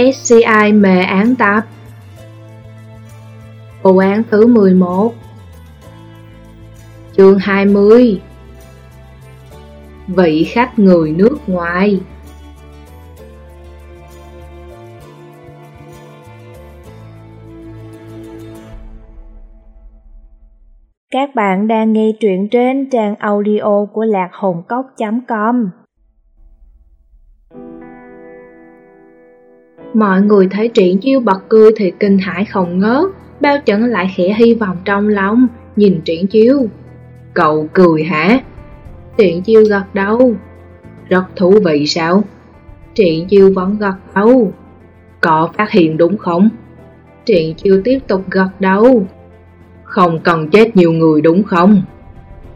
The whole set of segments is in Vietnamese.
SCI mề án tập Vụ án thứ 11 Chương 20 Vị khách người nước ngoài. Các bạn đang nghe truyện trên trang audio của lạc hồn cốc.com Mọi người thấy triển chiêu bật cười thì kinh hãi không ngớt Bao chẩn lại khẽ hy vọng trong lòng, Nhìn triển chiêu Cậu cười hả? Triển chiêu gật đầu Rất thú vị sao? Triển chiêu vẫn gật đầu Có phát hiện đúng không? Triển chiêu tiếp tục gật đầu Không cần chết nhiều người đúng không?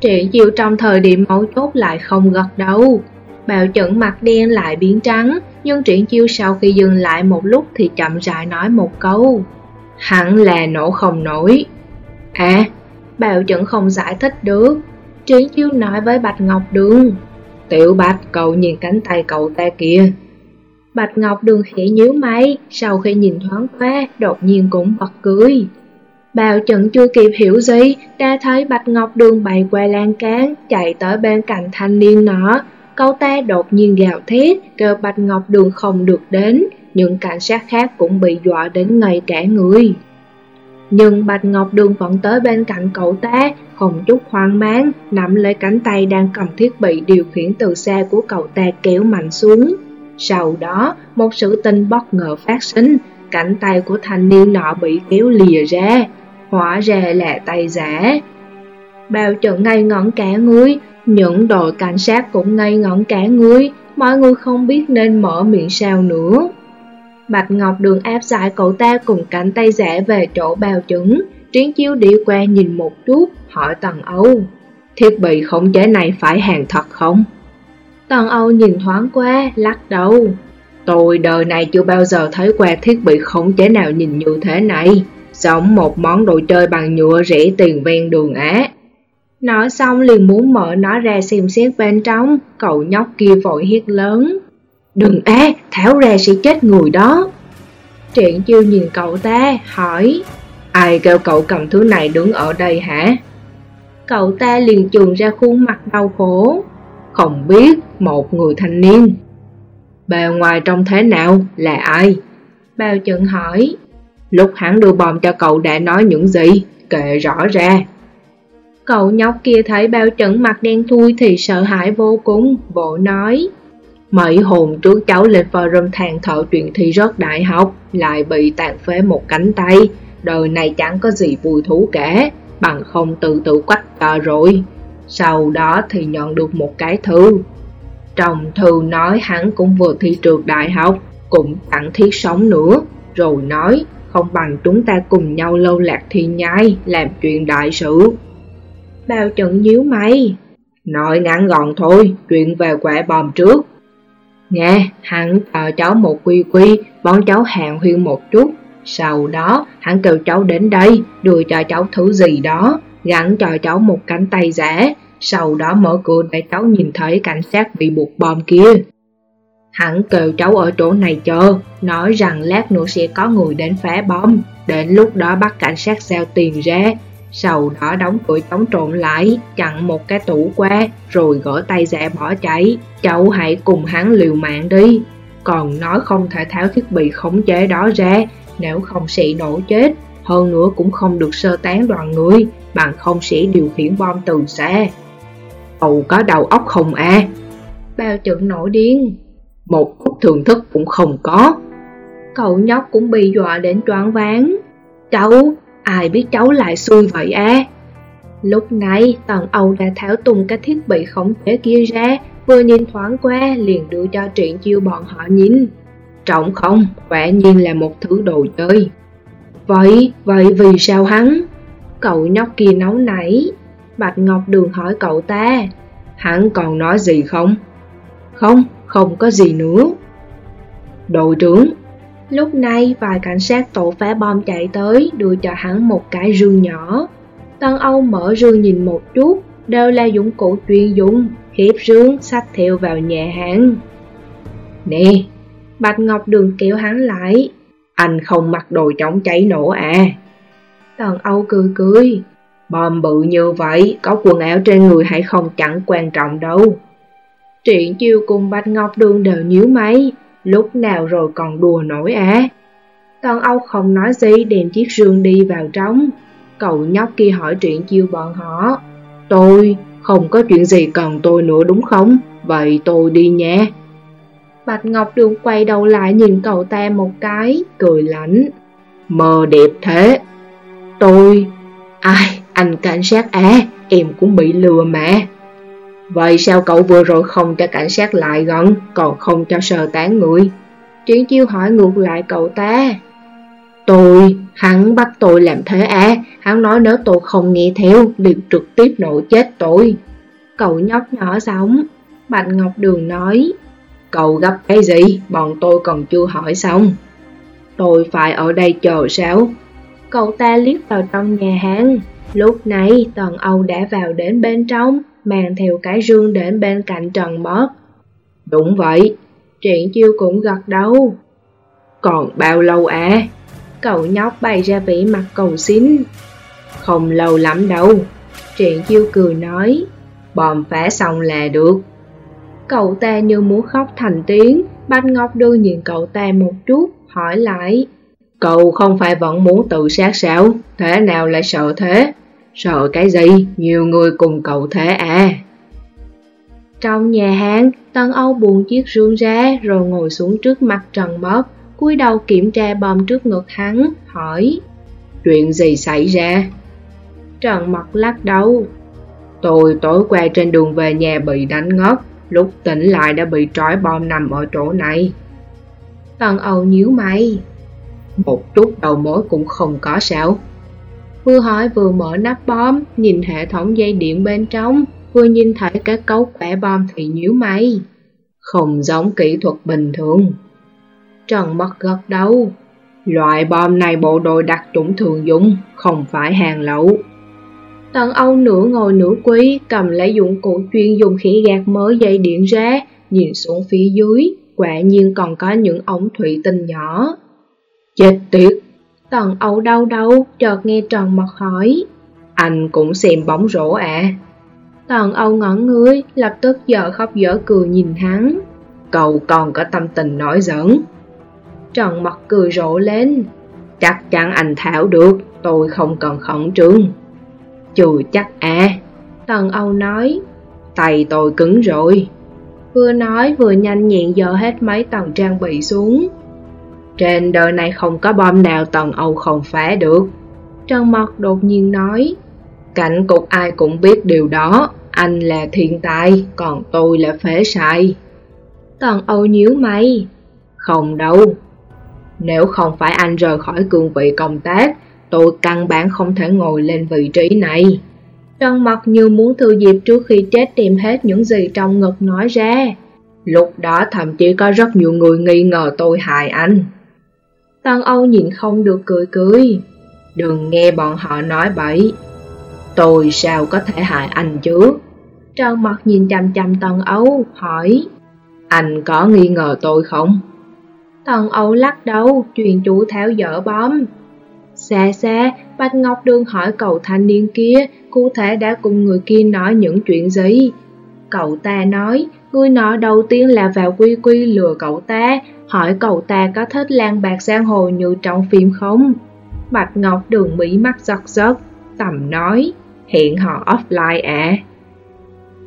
Triển chiêu trong thời điểm máu chốt lại không gật đầu Bào chẩn mặt đen lại biến trắng nhưng triển chiêu sau khi dừng lại một lúc thì chậm rãi nói một câu. Hẳn là nổ không nổi. À, bào Chuẩn không giải thích được. Triển chiêu nói với Bạch Ngọc Đường. Tiểu Bạch cậu nhìn cánh tay cậu ta kìa. Bạch Ngọc Đường khẽ nhíu mày Sau khi nhìn thoáng qua Đột nhiên cũng bật cười. Bào chẩn chưa kịp hiểu gì Đã thấy Bạch Ngọc Đường bày qua lan cán Chạy tới bên cạnh thanh niên nó Cậu ta đột nhiên gào thét Kêu Bạch Ngọc Đường không được đến Những cảnh sát khác cũng bị dọa đến ngay cả người nhưng Bạch Ngọc Đường vẫn tới bên cạnh cậu ta, không chút hoang mang, nắm lấy cánh tay đang cầm thiết bị điều khiển từ xa của cậu ta kéo mạnh xuống. Sau đó, một sự tình bất ngờ phát sinh, cánh tay của thanh niên nọ bị kéo lìa ra, hóa ra là tay giả. Bao trận ngây ngẩn cả người, những đội cảnh sát cũng ngây ngẩn cả người, mọi người không biết nên mở miệng sao nữa. Bạch Ngọc Đường áp giải cậu ta cùng cánh tay giả về chỗ bào chứng. Triển chiêu đi qua nhìn một chút, hỏi Tần Âu. Thiết bị khống chế này phải hàng thật không? Tần Âu nhìn thoáng qua, lắc đầu. Tôi đời này chưa bao giờ thấy qua thiết bị khống chế nào nhìn như thế này. Giống một món đồ chơi bằng nhựa rẻ tiền ven đường á. Nói xong liền muốn mở nó ra xem xét bên trong, cậu nhóc kia vội hét lớn. Đừng á, tháo ra sẽ chết người đó. Triển chiêu nhìn cậu ta, hỏi, ai kêu cậu cầm thứ này đứng ở đây hả? Cậu ta liền trường ra khuôn mặt đau khổ. Không biết, một người thanh niên. Bề ngoài trông thế nào, là ai? Bao chừng hỏi, lúc hắn đưa bom cho cậu đã nói những gì, kệ rõ ra. Cậu nhóc kia thấy bao trận mặt đen thui thì sợ hãi vô cùng, vội nói. Mấy hồn trước cháu lên forum than thở chuyện thi rớt đại học, lại bị tàn phế một cánh tay. Đời này chẳng có gì vui thú cả, bằng không tự tự quách tờ rồi. Sau đó thì nhận được một cái thư. Trong thư nói hắn cũng vừa thi trượt đại học, cũng tặng thiết sống nữa, rồi nói không bằng chúng ta cùng nhau lâu lạc thi nhai, làm chuyện đại sự. Bao trận nhíu mày. Nói ngắn gọn thôi, chuyện về quả bom trước, Nghe, hắn chờ cháu một quy quy, bọn cháu hàng huyên một chút. Sau đó, hắn kêu cháu đến đây, đưa cho cháu thứ gì đó, gắn cho cháu một cánh tay giả. Sau đó mở cửa để cháu nhìn thấy cảnh sát bị buộc bom kia. Hắn kêu cháu ở chỗ này chờ, nói rằng lát nữa sẽ có người đến phá bom. Đến lúc đó bắt cảnh sát giao tiền ra, sau đó đóng cửa chống trộn lại, chặn một cái tủ qua, rồi gỡ tay giả bỏ chạy. Cháu hãy cùng hắn liều mạng đi. Còn nói không thể tháo thiết bị khống chế đó ra, nếu không sẽ nổ chết. Hơn nữa cũng không được sơ tán đoàn người, bằng không sẽ điều khiển bom từ xa. Cậu có đầu óc không à? Bao trận nổi điên. Một phút thường thức cũng không có. Cậu nhóc cũng bị dọa đến choáng váng. Cháu, Ai biết cháu lại xui vậy á? Lúc này, Tần Âu đã tháo tung cái thiết bị khống chế kia ra, vừa nhìn thoáng qua liền đưa cho truyện chiêu bọn họ nhìn. Trọng không, quả nhiên là một thứ đồ chơi. Vậy, vậy vì sao hắn? Cậu nhóc kia nấu nảy. Bạch Ngọc Đường hỏi cậu ta, hắn còn nói gì không? Không, không có gì nữa. Đội trưởng, Lúc này vài cảnh sát tổ phá bom chạy tới đưa cho hắn một cái rương nhỏ. Tân Âu mở rương nhìn một chút, đều là dụng cụ chuyên dụng, hiếp rương sách theo vào nhà hắn. Nè, Bạch Ngọc Đường kéo hắn lại. Anh không mặc đồ chống cháy nổ à? Tần Âu cười cười. Bom bự như vậy, có quần áo trên người hay không chẳng quan trọng đâu. Triển chiêu cùng Bạch Ngọc Đường đều nhíu máy, lúc nào rồi còn đùa nổi à? Tần Âu không nói gì đem chiếc rương đi vào trong. Cậu nhóc kia hỏi chuyện chiêu bọn họ. Tôi, không có chuyện gì cần tôi nữa đúng không? Vậy tôi đi nha. Bạch Ngọc Đường quay đầu lại nhìn cậu ta một cái, cười lạnh. Mờ đẹp thế. Tôi... Ai, anh cảnh sát á, em cũng bị lừa mà. Vậy sao cậu vừa rồi không cho cảnh sát lại gần, còn không cho sơ tán người? Triển chiêu hỏi ngược lại cậu ta. Tôi, hắn bắt tôi làm thế à, hắn nói nếu tôi không nghe theo, liền trực tiếp nổ chết tôi. Cậu nhóc nhỏ sống, Bạch Ngọc Đường nói. Cậu gấp cái gì, bọn tôi còn chưa hỏi xong. Tôi phải ở đây chờ sao? Cậu ta liếc vào trong nhà hàng. Lúc này, Tần Âu đã vào đến bên trong, mang theo cái rương đến bên cạnh Trần Mất. Đúng vậy, Triển Chiêu cũng gật đầu. Còn bao lâu à? Cậu nhóc bày ra vẻ mặt cầu xin. Không lâu lắm đâu, Triển Chiêu cười nói. Bòm phá xong là được. Cậu ta như muốn khóc thành tiếng, Bạch Ngọc đưa nhìn cậu ta một chút, hỏi lại. Cậu không phải vẫn muốn tự sát sao? Thế nào lại sợ thế? Sợ cái gì? Nhiều người cùng cậu thế à? Trong nhà hàng, Tân Âu buồn chiếc rương ra rồi ngồi xuống trước mặt Trần Mất, cúi đầu kiểm tra bom trước ngực hắn, hỏi Chuyện gì xảy ra? Trần Mật lắc đầu Tôi tối qua trên đường về nhà bị đánh ngất, lúc tỉnh lại đã bị trói bom nằm ở chỗ này. Tần Âu nhíu mày. Một chút đầu mối cũng không có sao. Vừa hỏi vừa mở nắp bom, nhìn hệ thống dây điện bên trong, vừa nhìn thấy cái cấu quẻ bom thì nhíu mày. Không giống kỹ thuật bình thường. Trần mất gật đầu. Loại bom này bộ đội đặc chủng thường dùng, không phải hàng lậu. Tần Âu nửa ngồi nửa quý, cầm lấy dụng cụ chuyên dùng khí gạt mới dây điện ra, nhìn xuống phía dưới, quả nhiên còn có những ống thủy tinh nhỏ. Chết tiệt! Tần Âu đau đau, chợt nghe Trần Mật hỏi. Anh cũng xem bóng rổ à? Tần Âu ngẩn người, lập tức dở khóc dở cười nhìn hắn. Cậu còn có tâm tình nói giỡn. Trần Mật cười rộ lên. Chắc chắn anh thảo được, tôi không cần khẩn trương. Chừ chắc à, Tần Âu nói, tay tôi cứng rồi. Vừa nói vừa nhanh nhẹn dỡ hết mấy tầng trang bị xuống. Trên đời này không có bom nào Tần Âu không phá được. Trần Mật đột nhiên nói, cảnh cục ai cũng biết điều đó, anh là thiên tài, còn tôi là phế sai. Tần Âu nhíu mày, không đâu. Nếu không phải anh rời khỏi cương vị công tác, tôi căn bản không thể ngồi lên vị trí này. Trần Mật như muốn thư dịp trước khi chết tìm hết những gì trong ngực nói ra. Lúc đó thậm chí có rất nhiều người nghi ngờ tôi hại anh. Tần Âu nhìn không được cười cười. Đừng nghe bọn họ nói bậy. Tôi sao có thể hại anh chứ? Trần mặt nhìn chăm chăm Tần Âu, hỏi. Anh có nghi ngờ tôi không? Tần Âu lắc đầu, truyền chủ tháo dỡ bom. Xa xa, Bạch Ngọc Đường hỏi cậu thanh niên kia, cụ thể đã cùng người kia nói những chuyện gì. Cậu ta nói, người nọ đầu tiên là vào quy quy lừa cậu ta, hỏi cậu ta có thích lan bạc giang hồ như trong phim không? Bạch Ngọc Đường mỹ mắt giật giật, tầm nói, hiện họ offline à.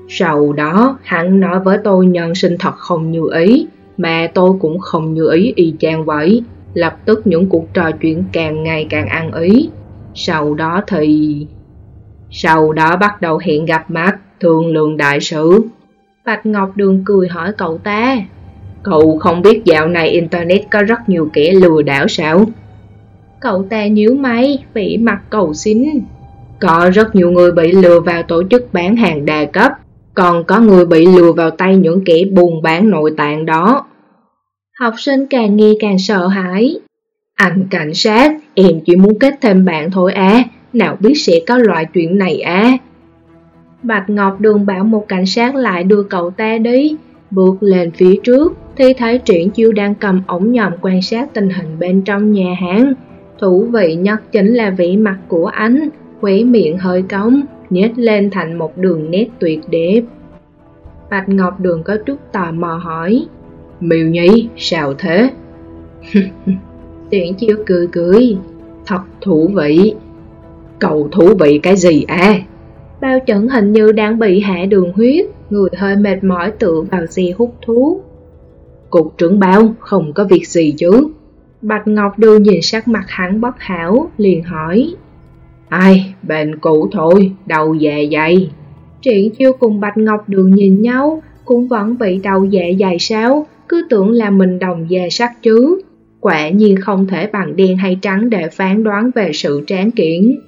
Sau đó, hắn nói với tôi nhân sinh thật không như ý, mà tôi cũng không như ý y chang vậy. Lập tức những cuộc trò chuyện càng ngày càng ăn ý. Sau đó thì... Sau đó bắt đầu hẹn gặp mặt, thương lượng đại sự. Bạch Ngọc Đường cười hỏi cậu ta. Cậu không biết dạo này Internet có rất nhiều kẻ lừa đảo sao? Cậu ta nhíu máy, vĩ mặt cầu xin. Có rất nhiều người bị lừa vào tổ chức bán hàng đa cấp, còn có người bị lừa vào tay những kẻ buôn bán nội tạng đó. Học sinh càng nghe càng sợ hãi. Anh cảnh sát, em chỉ muốn kết thêm bạn thôi á, nào biết sẽ có loại chuyện này á. Bạch Ngọc Đường bảo một cảnh sát lại đưa cậu ta đi, bước lên phía trước, thì thấy Triển Chiêu đang cầm ống nhòm quan sát tình hình bên trong nhà hàng. Thú vị nhất chính là vị mặt của anh, khóe miệng hơi cong, nhếch lên thành một đường nét tuyệt đẹp. Bạch Ngọc Đường có chút tò mò hỏi, Miêu Nhi, sao thế? Triển Chiêu cười cười, thật thú vị. Cậu thú vị cái gì à? Bao chẩn hình như đang bị hạ đường huyết, người hơi mệt mỏi tựa vào xe hút thuốc. Cục trưởng bao, không có việc gì chứ. Bạch Ngọc Đường nhìn sắc mặt hắn bất hảo, liền hỏi. Ai, bệnh cũ thôi, đầu dạ dày. Triển chiêu cùng Bạch Ngọc Đường nhìn nhau, cũng vẫn bị đầu dạ dày sao, cứ tưởng là mình đồng già sắc chứ. Quả nhiên không thể bằng đen hay trắng để phán đoán về sự tráng kiện.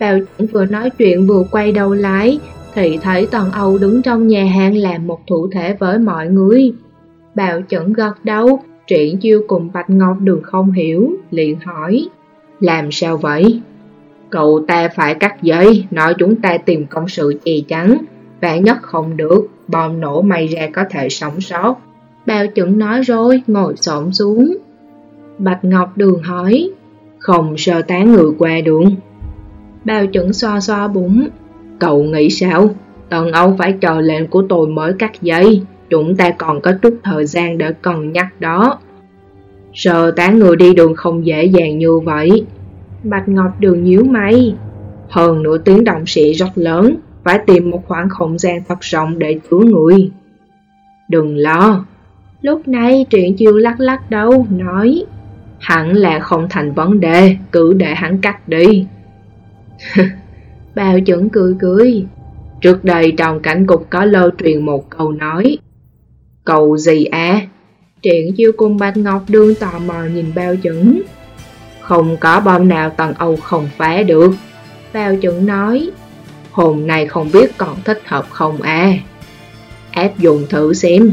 Bào chuẩn vừa nói chuyện vừa quay đầu lái, thì thấy Tần Âu đứng trong nhà hàng làm một thủ thể với mọi người. Bào chuẩn gật đầu, triển chiêu cùng Bạch Ngọc Đường không hiểu, liền hỏi. Làm sao vậy? Cậu ta phải cắt dây, nói chúng ta tìm công sự che chắn. Vạn nhất không được, bom nổ may ra có thể sống sót. Bao chuẩn nói rồi, ngồi xổm xuống. Bạch Ngọc Đường hỏi, không sơ tán người qua đường bao chuẩn xoa xoa bụng, cậu nghĩ sao? Tần Âu phải chờ lệnh của tôi mới cắt dây, chúng ta còn có chút thời gian để cân nhắc đó. Sợ tán người đi đường không dễ dàng như vậy. Bạch Ngọc Đường nhíu mày. Hơn nửa tiếng động sĩ rất lớn, phải tìm một khoảng không gian thật rộng để cứu người. Đừng lo. Lúc này truyện chiêu lắc lắc đầu, nói Hẳn là không thành vấn đề, cứ để hắn cắt đi. Bào chuẩn cười cười. Trước đây trong cảnh cục có lơ truyền một câu nói. Cầu gì à? Triển chiêu cùng Bạch Ngọc đương tò mò nhìn bao chuẩn. Không có bom nào tầng Âu không phá được. Bao chuẩn nói. Hôm nay không biết còn thích hợp không à? Áp dụng thử xem.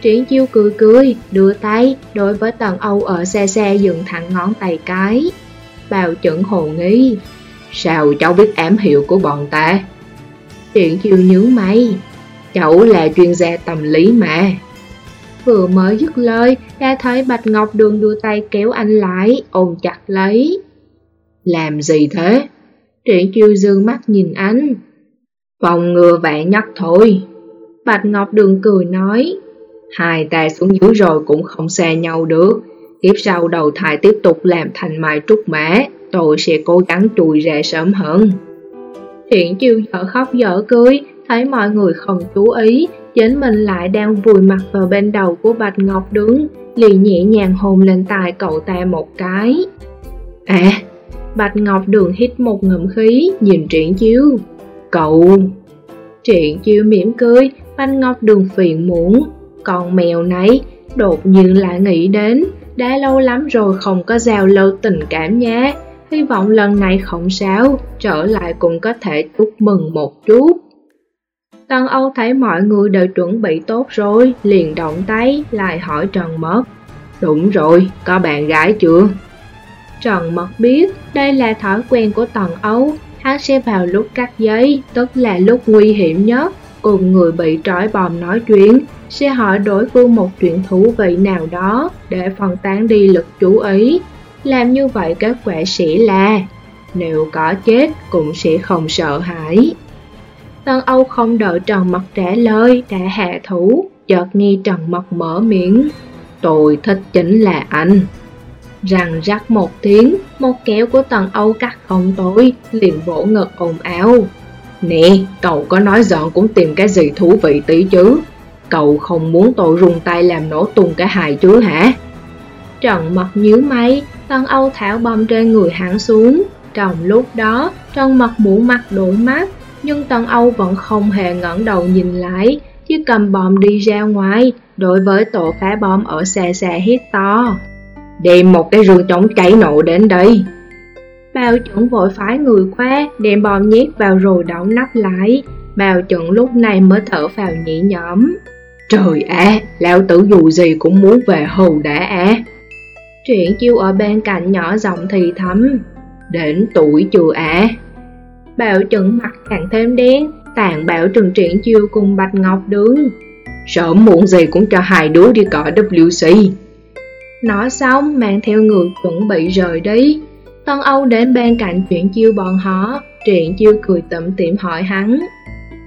Triển chiêu cười cười, đưa tay, đối với tầng Âu ở xe xe dựng thẳng ngón tay cái. Bào chuẩn hồ nghi. Sao cháu biết ám hiệu của bọn ta? Triển chiêu nhướng mày. Cháu là chuyên gia tâm lý mà. Vừa mới dứt lời, đã thấy Bạch Ngọc Đường đưa tay kéo anh lại, ôm chặt lấy. Làm gì thế? Triển chiêu dương mắt nhìn anh. Phòng ngừa vạn nhất thôi. Bạch Ngọc Đường cười nói. Hai ta xuống dưới rồi cũng không xa nhau được. Kiếp sau đầu thai tiếp tục làm thành mai trúc mã, tôi sẽ cố gắng chui ra sớm hơn. Thiện chiêu dở khóc dở cười, thấy mọi người không chú ý, chính mình lại đang vùi mặt vào bên đầu của Bạch Ngọc đứng, liền nhẹ nhàng hôn lên tai cậu ta một cái. À, Bạch Ngọc đường hít một ngụm khí, nhìn triển chiêu. Cậu... Triển chiêu mỉm cười, Bạch Ngọc đường phiền muốn, còn mèo này đột nhiên lại nghĩ đến, đã lâu lắm rồi không có giao lưu tình cảm nhé Hy vọng lần này không sao, trở lại cũng có thể chúc mừng một chút. Tần Âu thấy mọi người đều chuẩn bị tốt rồi, liền động tay, lại hỏi Trần Mật. Đúng rồi, có bạn gái chưa? Trần Mật biết đây là thói quen của Tần Âu, hắn sẽ vào lúc cắt giấy, tức là lúc nguy hiểm nhất, cùng người bị trói bòm nói chuyện, sẽ hỏi đối phương một chuyện thú vị nào đó để phân tán đi lực chú ý. Làm như vậy kết quả sẽ là nếu có chết cũng sẽ không sợ hãi. Tân Âu không đợi Trần Mật trả lời đã hạ thủ, chợt nghe Trần Mật mở miệng. Tôi thích chính là anh. Rằng rắc một tiếng, một kéo của Tần Âu cắt không tối, liền vỗ ngực ồn áo. Nè, cậu có nói giận cũng tìm cái gì thú vị tí chứ Cậu không muốn tôi rung tay làm nổ tung cái hài chứ hả? Trần mật nhíu máy, Tân Âu thảo bom trên người hắn xuống Trong lúc đó, Trần mật mũ mặt đổi mắt Nhưng Tân Âu vẫn không hề ngẩng đầu nhìn lại Chỉ cầm bom đi ra ngoài Đối với tổ phá bom ở xe xe hít to Đem một cái rương chống cháy nổ đến đây Bao chuẩn vội phái người qua, đem bom nhét vào rồi đóng nắp lại. Bao chuẩn lúc này mới thở vào nhỉ nhõm. Trời ạ, lão tử dù gì cũng muốn về hầu đã à. Chuyện chiêu ở bên cạnh nhỏ giọng thì thầm. Đến tuổi chưa à? Bảo chuẩn mặt càng thêm đen, tàn bảo trừng triển chiêu cùng Bạch Ngọc đứng. Sớm muộn gì cũng cho hai đứa đi cỏ WC Nói xong mang theo người chuẩn bị rời đi Tân Âu đến bên cạnh chuyện chiêu bọn họ Chuyện chiêu cười tẩm tiệm hỏi hắn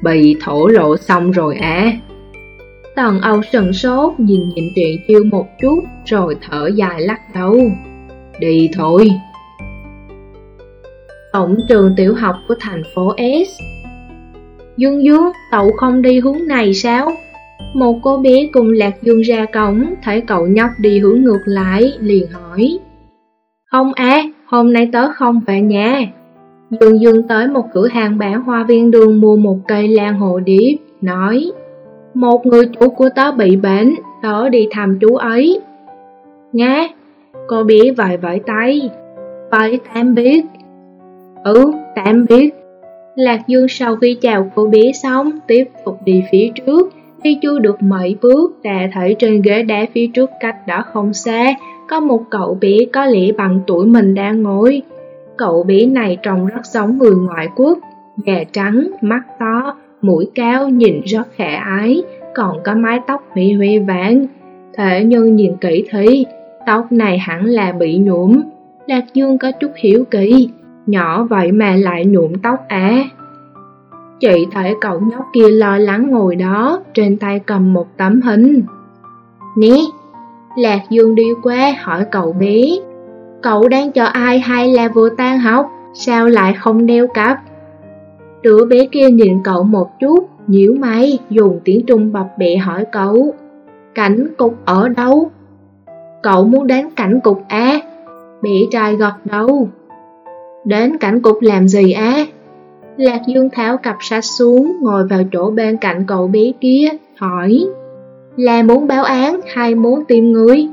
Bị thổ lộ xong rồi à Tần Âu sừng sốt nhìn nhịn chuyện chiêu một chút Rồi thở dài lắc đầu Đi thôi Tổng trường tiểu học của thành phố S Dương Dương, cậu không đi hướng này sao? Một cô bé cùng Lạc Dương ra cổng, thấy cậu nhóc đi hướng ngược lại, liền hỏi. Không à, hôm nay tớ không về nhà. Dương Dương tới một cửa hàng bán hoa viên đường mua một cây lan hồ điệp, nói một người chủ của tớ bị bệnh, tớ đi thăm chú ấy. Nghe, cô bé vài vẫy tay. Vậy tạm biết. Ừ, tạm biết. Lạc Dương sau khi chào cô bé xong, tiếp tục đi phía trước, Đi chưa được mấy bước, đã thấy trên ghế đá phía trước cách đó không xa, có một cậu bé có lẽ bằng tuổi mình đang ngồi. Cậu bé này trông rất giống người ngoại quốc, da trắng, mắt to, mũi cao nhìn rất khả ái, còn có mái tóc bị huy vàng. Thế nhưng nhìn kỹ thì, tóc này hẳn là bị nhuộm. Lạc Dương có chút hiểu kỳ, nhỏ vậy mà lại nhuộm tóc á. Chị thấy cậu nhóc kia lo lắng ngồi đó, trên tay cầm một tấm hình. Nè, Lạc Dương đi qua hỏi cậu bé, cậu đang chờ ai hay là vừa tan học, sao lại không đeo cặp? Đứa bé kia nhìn cậu một chút, nhíu mày, dùng tiếng Trung bập bẹ hỏi cậu, cảnh cục ở đâu? Cậu muốn đến cảnh cục á? Bé trai gật đầu. Đến cảnh cục làm gì á? Lạc Dương tháo cặp sách xuống, ngồi vào chỗ bên cạnh cậu bé kia, hỏi Là muốn báo án hay muốn tìm người?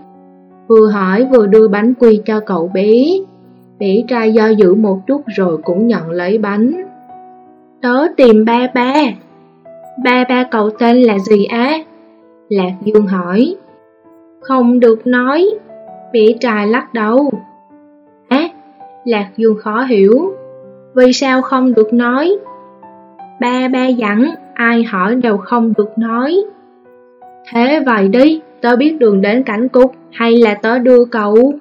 Vừa hỏi vừa đưa bánh quy cho cậu bé. Bé trai do dự một chút rồi cũng nhận lấy bánh. Tớ tìm ba ba. Ba ba cậu tên là gì á? Lạc Dương hỏi. Không được nói. bị trai lắc đầu. Á, Lạc Dương khó hiểu vì sao không được nói? Ba ba dặn, ai hỏi đều không được nói. Thế vậy đi, tớ biết đường đến cảnh cục hay là tớ đưa cậu?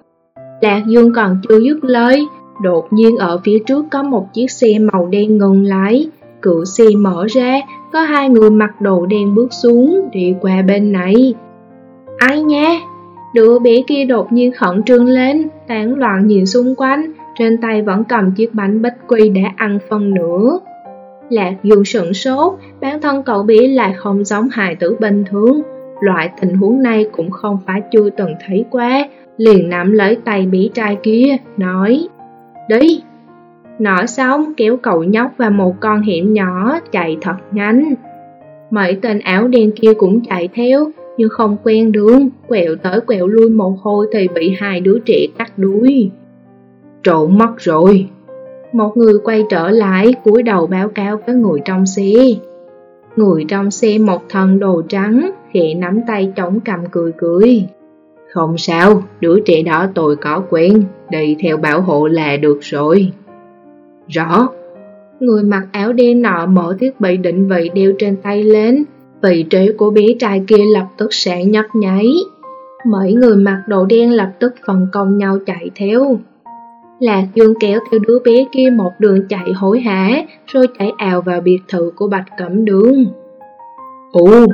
Lạc Dương còn chưa dứt lời, đột nhiên ở phía trước có một chiếc xe màu đen ngừng lái Cửa xe mở ra, có hai người mặc đồ đen bước xuống, đi qua bên này. Ai nha? Đứa bé kia đột nhiên khẩn trương lên, tán loạn nhìn xung quanh, trên tay vẫn cầm chiếc bánh bích quy đã ăn phân nửa Lạc dù sửng sốt, bản thân cậu bé lại không giống hài tử bình thường. Loại tình huống này cũng không phải chưa từng thấy qua, liền nắm lấy tay bé trai kia, nói Đi! Nói xong kéo cậu nhóc và một con hiểm nhỏ chạy thật nhanh. Mấy tên áo đen kia cũng chạy theo, nhưng không quen đường, quẹo tới quẹo lui một hồi thì bị hai đứa trẻ cắt đuôi. Trộn mất rồi. Một người quay trở lại, cúi đầu báo cáo với người trong xe. Người trong xe một thân đồ trắng, khẽ nắm tay chống cầm cười cười. Không sao, đứa trẻ đó tôi có quen, đi theo bảo hộ là được rồi. Rõ. Người mặc áo đen nọ mở thiết bị định vị đeo trên tay lên, vị trí của bé trai kia lập tức sẽ nhấp nháy. Mấy người mặc đồ đen lập tức phần công nhau chạy theo. Lạc Dương kéo theo đứa bé kia một đường chạy hối hả, rồi chạy ào vào biệt thự của Bạch Cẩm Đường. Ồ!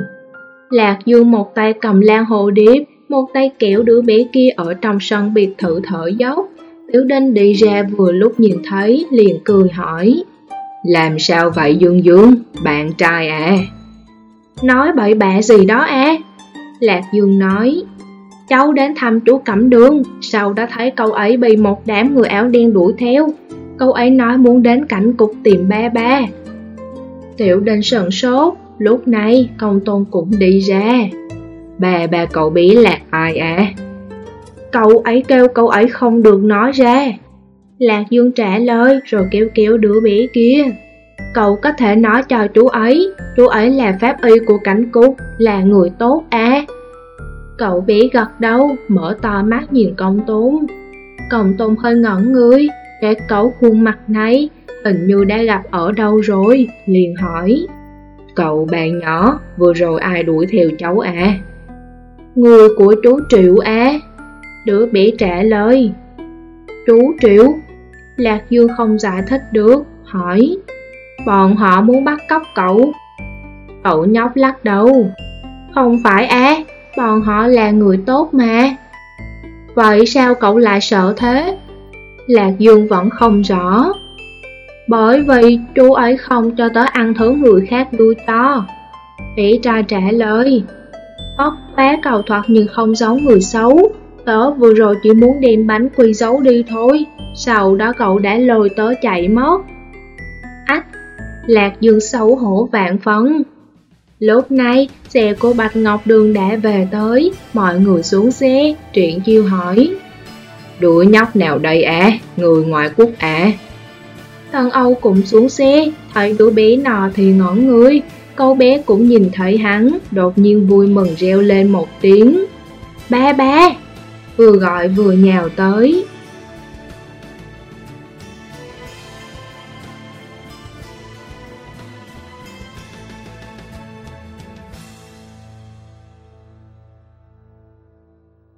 Lạc Dương một tay cầm lan hồ điệp, một tay kéo đứa bé kia ở trong sân biệt thự thở dốc. Tiểu Đinh đi ra vừa lúc nhìn thấy, liền cười hỏi. Làm sao vậy Dương Dương, bạn trai à? Nói bậy bạ gì đó à? Lạc Dương nói, Cháu đến thăm chú Cẩm Đường, sau đó thấy cậu ấy bị một đám người áo đen đuổi theo. Cậu ấy nói muốn đến cảnh cục tìm ba ba. Tiểu Đinh sợn sốt, lúc này công tôn cũng đi ra. Bà bà cậu bé là ai à? Cậu ấy kêu cậu ấy không được nói ra. Lạc Dương trả lời rồi kéo kéo đứa bé kia. Cậu có thể nói cho chú ấy, chú ấy là pháp y của cảnh cúc, là người tốt à. Cậu bé gật đầu, mở to mắt nhìn công tôn. Công tôn hơi ngẩn người, cái cậu khuôn mặt này, hình như đã gặp ở đâu rồi, liền hỏi. Cậu bạn nhỏ, vừa rồi ai đuổi theo cháu à? Người của chú Triệu á Đứa bé trả lời. Chú Triệu? Lạc Dương không giải thích được, hỏi. Bọn họ muốn bắt cóc cậu. Cậu nhóc lắc đầu. Không phải á, bọn họ là người tốt mà. Vậy sao cậu lại sợ thế? Lạc Dương vẫn không rõ. Bởi vì chú ấy không cho tớ ăn thứ người khác đưa cho. Bé trai trả lời. Bất quá cầu thoạt nhưng không giống người xấu. Tớ vừa rồi chỉ muốn đem bánh quy giấu đi thôi. Sau đó cậu đã lôi tớ chạy mất. Ách, Lạc Dương xấu hổ vạn phấn. Lúc này, xe của Bạch Ngọc Đường đã về tới, mọi người xuống xe, Truyện chiêu hỏi. Đứa nhóc nào đây à, người ngoại quốc à? Tân Âu cũng xuống xe, thấy đứa bé nọ thì ngẩn người, Cậu bé cũng nhìn thấy hắn, đột nhiên vui mừng reo lên một tiếng. Ba ba! Vừa gọi vừa nhào tới.